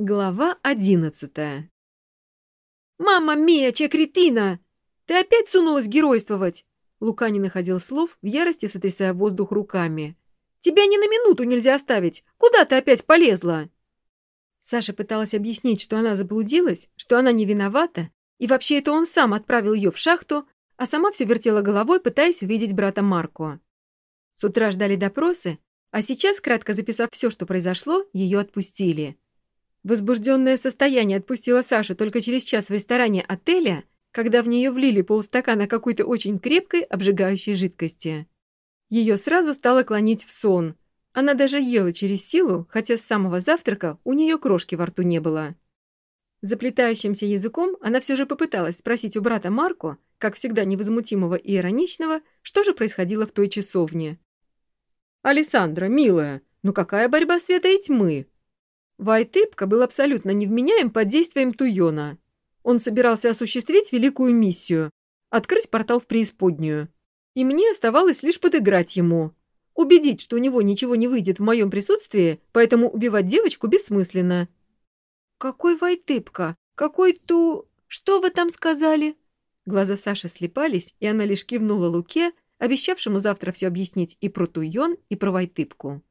Глава одиннадцатая «Мама Мия, чекретина! Ты опять сунулась геройствовать!» Лука не находил слов, в ярости сотрясая воздух руками. «Тебя ни на минуту нельзя оставить! Куда ты опять полезла?» Саша пыталась объяснить, что она заблудилась, что она не виновата, и вообще это он сам отправил ее в шахту, а сама все вертела головой, пытаясь увидеть брата Марко. С утра ждали допросы, а сейчас, кратко записав все, что произошло, ее отпустили. Возбужденное состояние отпустило Сашу только через час в ресторане отеля, когда в нее влили полстакана какой-то очень крепкой, обжигающей жидкости. Ее сразу стало клонить в сон. Она даже ела через силу, хотя с самого завтрака у нее крошки во рту не было. Заплетающимся языком она все же попыталась спросить у брата Марко, как всегда невозмутимого и ироничного, что же происходило в той часовне. «Алессандра, милая, ну какая борьба света и тьмы?» Вайтыпка был абсолютно невменяем под действием Туйона. Он собирался осуществить великую миссию — открыть портал в преисподнюю. И мне оставалось лишь подыграть ему. Убедить, что у него ничего не выйдет в моем присутствии, поэтому убивать девочку бессмысленно. «Какой Вайтыпка? Какой Ту... Что вы там сказали?» Глаза Саши слепались, и она лишь кивнула Луке, обещавшему завтра все объяснить и про Туйон, и про Вайтыпку.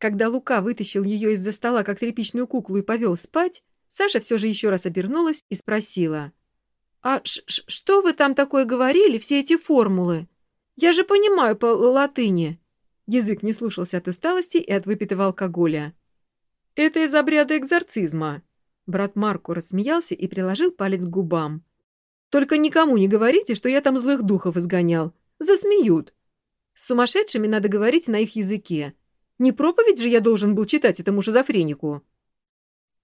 Когда Лука вытащил ее из-за стола, как тряпичную куклу, и повел спать, Саша все же еще раз обернулась и спросила. «А что вы там такое говорили, все эти формулы? Я же понимаю по латыни». Язык не слушался от усталости и от выпитого алкоголя. «Это из обряда экзорцизма». Брат Марко рассмеялся и приложил палец к губам. «Только никому не говорите, что я там злых духов изгонял. Засмеют. С сумасшедшими надо говорить на их языке. Не проповедь же я должен был читать этому шизофренику.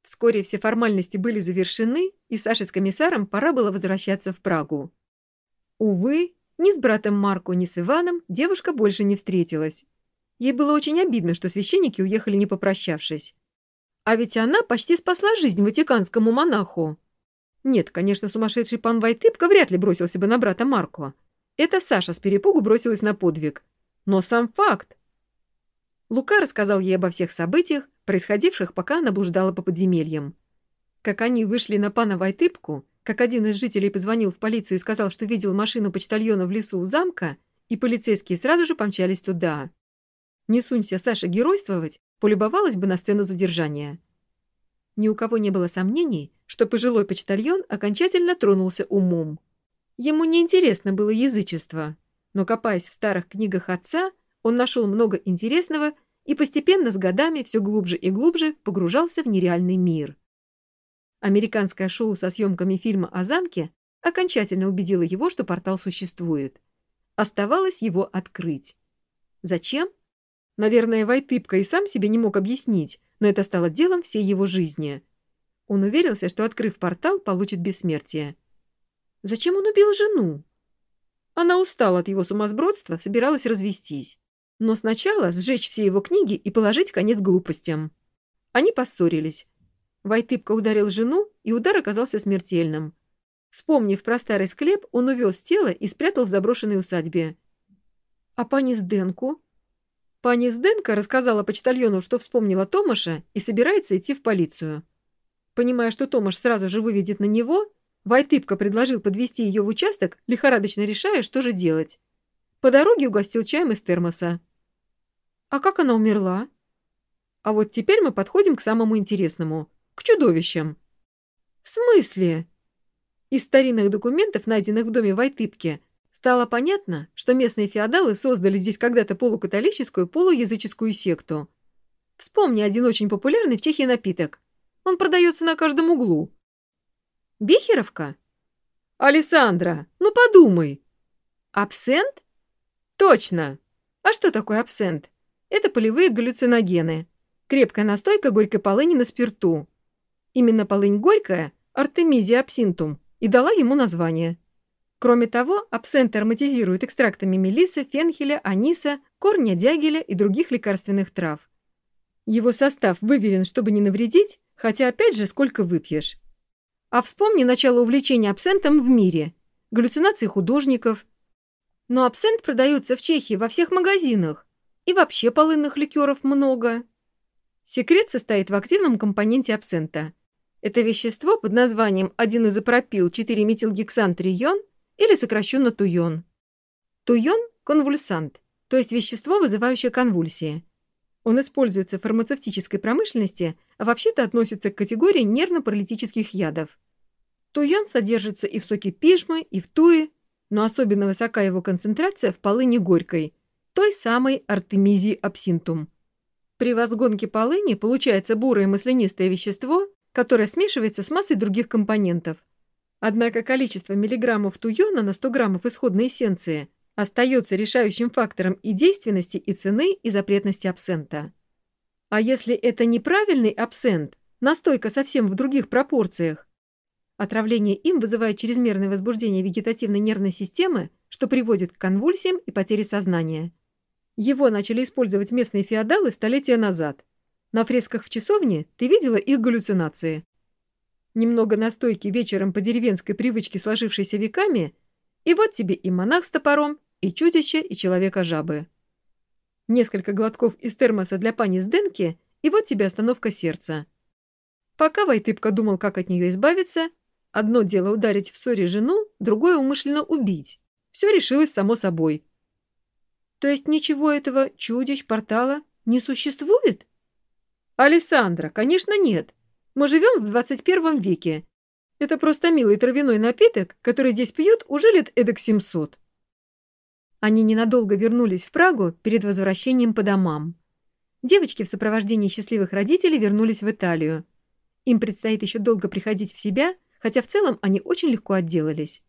Вскоре все формальности были завершены, и Саше с комиссаром пора было возвращаться в Прагу. Увы, ни с братом Марко, ни с Иваном девушка больше не встретилась. Ей было очень обидно, что священники уехали не попрощавшись. А ведь она почти спасла жизнь ватиканскому монаху. Нет, конечно, сумасшедший пан Вайтыпка вряд ли бросился бы на брата Марко. Это Саша с перепугу бросилась на подвиг. Но сам факт. Лука рассказал ей обо всех событиях, происходивших, пока она блуждала по подземельям. Как они вышли на пана Вайтыпку, как один из жителей позвонил в полицию и сказал, что видел машину почтальона в лесу у замка, и полицейские сразу же помчались туда. Не сунься Саша геройствовать, полюбовалась бы на сцену задержания. Ни у кого не было сомнений, что пожилой почтальон окончательно тронулся умом. Ему неинтересно было язычество, но, копаясь в старых книгах отца, он нашел много интересного и постепенно с годами все глубже и глубже погружался в нереальный мир. Американское шоу со съемками фильма о замке окончательно убедило его, что портал существует. Оставалось его открыть. Зачем? Наверное, Вайтыпка и сам себе не мог объяснить, но это стало делом всей его жизни. Он уверился, что, открыв портал, получит бессмертие. Зачем он убил жену? Она устала от его сумасбродства, собиралась развестись. Но сначала сжечь все его книги и положить конец глупостям. Они поссорились. Вайтыпка ударил жену, и удар оказался смертельным. Вспомнив про старый склеп, он увез тело и спрятал в заброшенной усадьбе. А пани Сденку? Пани Сденка рассказала почтальону, что вспомнила Томаша и собирается идти в полицию. Понимая, что Томаш сразу же выведет на него, Вайтыпка предложил подвести ее в участок, лихорадочно решая, что же делать. По дороге угостил чаем из термоса. А как она умерла? А вот теперь мы подходим к самому интересному. К чудовищам. В смысле? Из старинных документов, найденных в доме Вайтыпки, стало понятно, что местные феодалы создали здесь когда-то полукатолическую, полуязыческую секту. Вспомни один очень популярный в Чехии напиток. Он продается на каждом углу. Бехеровка? Александра, ну подумай. Абсент? Точно. А что такое абсент? Это полевые галлюциногены. Крепкая настойка горькой полыни на спирту. Именно полынь горькая, артемизия абсинтум, и дала ему название. Кроме того, абсент ароматизирует экстрактами мелисы, фенхеля, аниса, корня дягеля и других лекарственных трав. Его состав выверен, чтобы не навредить, хотя опять же сколько выпьешь. А вспомни начало увлечения абсентом в мире, галлюцинации художников. Но абсент продается в Чехии во всех магазинах, и вообще полынных ликеров много. Секрет состоит в активном компоненте абсента. Это вещество под названием 1-изопропил-4-метилгексантрион или сокращенно туйон. Туйон – конвульсант, то есть вещество, вызывающее конвульсии. Он используется в фармацевтической промышленности, а вообще-то относится к категории нервно-паралитических ядов. Туйон содержится и в соке пижмы, и в туе, но особенно высока его концентрация в полыни горькой, той самой артемизии абсинтум. При возгонке полыни получается бурое маслянистое вещество, которое смешивается с массой других компонентов. Однако количество миллиграммов туйона на 100 граммов исходной эссенции остается решающим фактором и действенности, и цены, и запретности абсента. А если это неправильный абсент, настойка совсем в других пропорциях, отравление им вызывает чрезмерное возбуждение вегетативной нервной системы, что приводит к конвульсиям и потере сознания. Его начали использовать местные феодалы столетия назад. На фресках в часовне ты видела их галлюцинации. Немного настойки вечером по деревенской привычке, сложившейся веками, и вот тебе и монах с топором, и чудище, и человека-жабы. Несколько глотков из термоса для пани с Денки, и вот тебе остановка сердца. Пока Вайтыпка думал, как от нее избавиться, одно дело ударить в ссоре жену, другое умышленно убить. Все решилось само собой. То есть ничего этого чудищ, портала не существует? Александра, конечно, нет. Мы живем в 21 веке. Это просто милый травяной напиток, который здесь пьют уже лет эдак 700. Они ненадолго вернулись в Прагу перед возвращением по домам. Девочки в сопровождении счастливых родителей вернулись в Италию. Им предстоит еще долго приходить в себя, хотя в целом они очень легко отделались.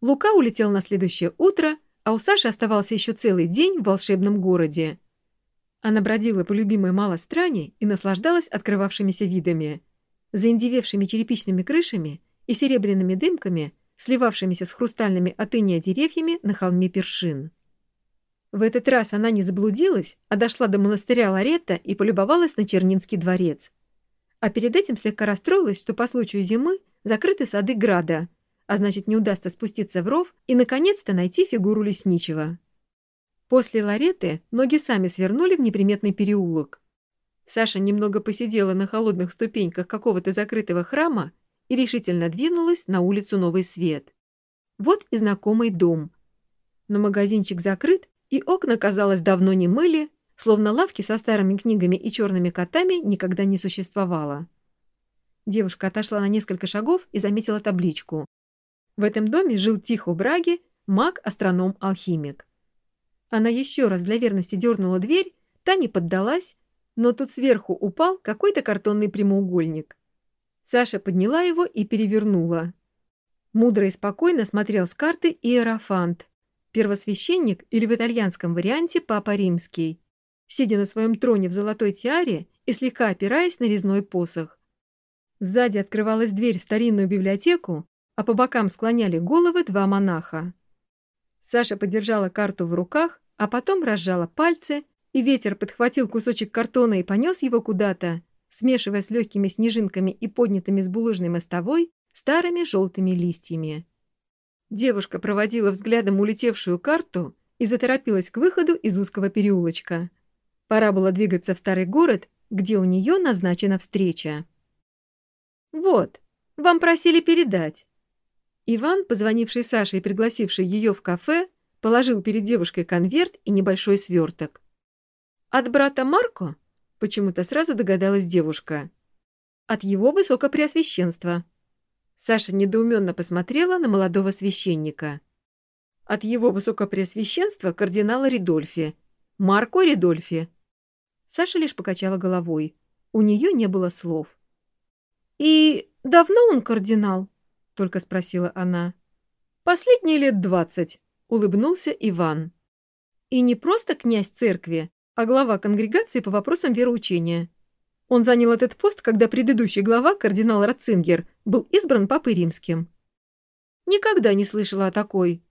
Лука улетел на следующее утро, а у Саши оставался еще целый день в волшебном городе. Она бродила по любимой малостране и наслаждалась открывавшимися видами. Заиндевевшими черепичными крышами и серебряными дымками – сливавшимися с хрустальными от деревьями на холме Першин. В этот раз она не заблудилась, а дошла до монастыря Ларетта и полюбовалась на Чернинский дворец. А перед этим слегка расстроилась, что по случаю зимы закрыты сады Града, а значит не удастся спуститься в ров и наконец-то найти фигуру лесничего. После Лареты ноги сами свернули в неприметный переулок. Саша немного посидела на холодных ступеньках какого-то закрытого храма и решительно двинулась на улицу Новый Свет. Вот и знакомый дом. Но магазинчик закрыт, и окна, казалось, давно не мыли, словно лавки со старыми книгами и черными котами никогда не существовало. Девушка отошла на несколько шагов и заметила табличку. В этом доме жил Тихо Браги, маг-астроном-алхимик. Она еще раз для верности дернула дверь, та не поддалась, но тут сверху упал какой-то картонный прямоугольник. Саша подняла его и перевернула. Мудро и спокойно смотрел с карты Иерофант, первосвященник или в итальянском варианте Папа Римский, сидя на своем троне в золотой тиаре и слегка опираясь на резной посох. Сзади открывалась дверь в старинную библиотеку, а по бокам склоняли головы два монаха. Саша подержала карту в руках, а потом разжала пальцы, и ветер подхватил кусочек картона и понес его куда-то, смешивая с легкими снежинками и поднятыми с булыжной мостовой старыми желтыми листьями. Девушка проводила взглядом улетевшую карту и заторопилась к выходу из узкого переулочка. Пора было двигаться в старый город, где у нее назначена встреча. «Вот, вам просили передать». Иван, позвонивший Саше и пригласивший ее в кафе, положил перед девушкой конверт и небольшой сверток. «От брата Марко?» Почему-то сразу догадалась девушка. От его высокопреосвященства. Саша недоуменно посмотрела на молодого священника. От его высокопреосвященства кардинала Ридольфи. Марко Ридольфи. Саша лишь покачала головой. У нее не было слов. «И давно он кардинал?» — только спросила она. «Последние лет двадцать», — улыбнулся Иван. «И не просто князь церкви, а глава конгрегации по вопросам вероучения. Он занял этот пост, когда предыдущий глава, кардинал Ратцингер, был избран Папой Римским. «Никогда не слышала о такой».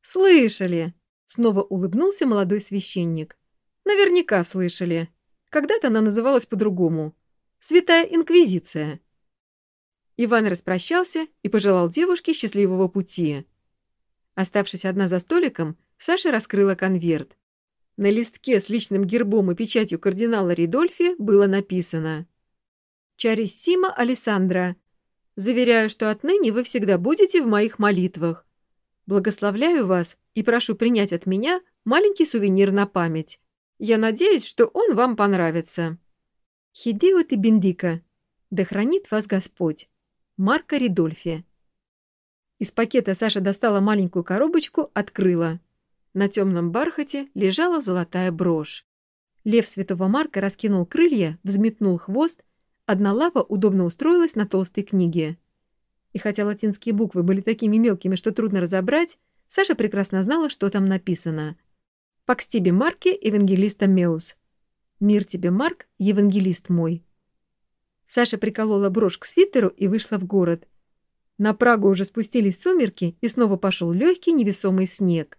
«Слышали!» — снова улыбнулся молодой священник. «Наверняка слышали. Когда-то она называлась по-другому. Святая Инквизиция». Иван распрощался и пожелал девушке счастливого пути. Оставшись одна за столиком, Саша раскрыла конверт. На листке с личным гербом и печатью кардинала Ридольфи было написано «Чариссима Алессандра, заверяю, что отныне вы всегда будете в моих молитвах. Благословляю вас и прошу принять от меня маленький сувенир на память. Я надеюсь, что он вам понравится. Хидео ты бендика. Да хранит вас Господь. Марка Ридольфи. Из пакета Саша достала маленькую коробочку, открыла. На темном бархате лежала золотая брошь. Лев Святого Марка раскинул крылья, взметнул хвост, одна лапа удобно устроилась на толстой книге. И хотя латинские буквы были такими мелкими, что трудно разобрать, Саша прекрасно знала, что там написано. «Пакс тебе, Марке, евангелиста Меус». «Мир тебе, Марк, евангелист мой». Саша приколола брошь к свитеру и вышла в город. На Прагу уже спустились сумерки, и снова пошел легкий невесомый снег.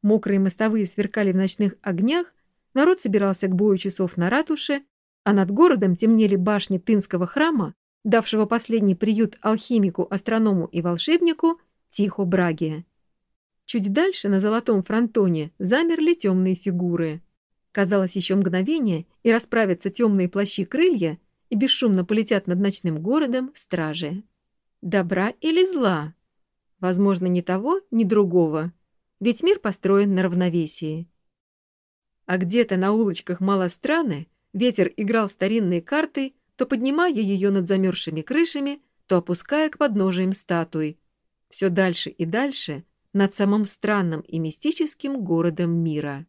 Мокрые мостовые сверкали в ночных огнях, народ собирался к бою часов на ратуше, а над городом темнели башни Тынского храма, давшего последний приют алхимику, астроному и волшебнику Тихо Браге. Чуть дальше, на золотом фронтоне, замерли темные фигуры. Казалось, еще мгновение, и расправятся темные плащи-крылья, и бесшумно полетят над ночным городом стражи. Добра или зла? Возможно, ни того, ни другого. Ведь мир построен на равновесии. А где-то на улочках Малостраны ветер играл старинные карты, то поднимая ее над замерзшими крышами, то опуская к подножиям статуй. Все дальше и дальше — над самым странным и мистическим городом мира.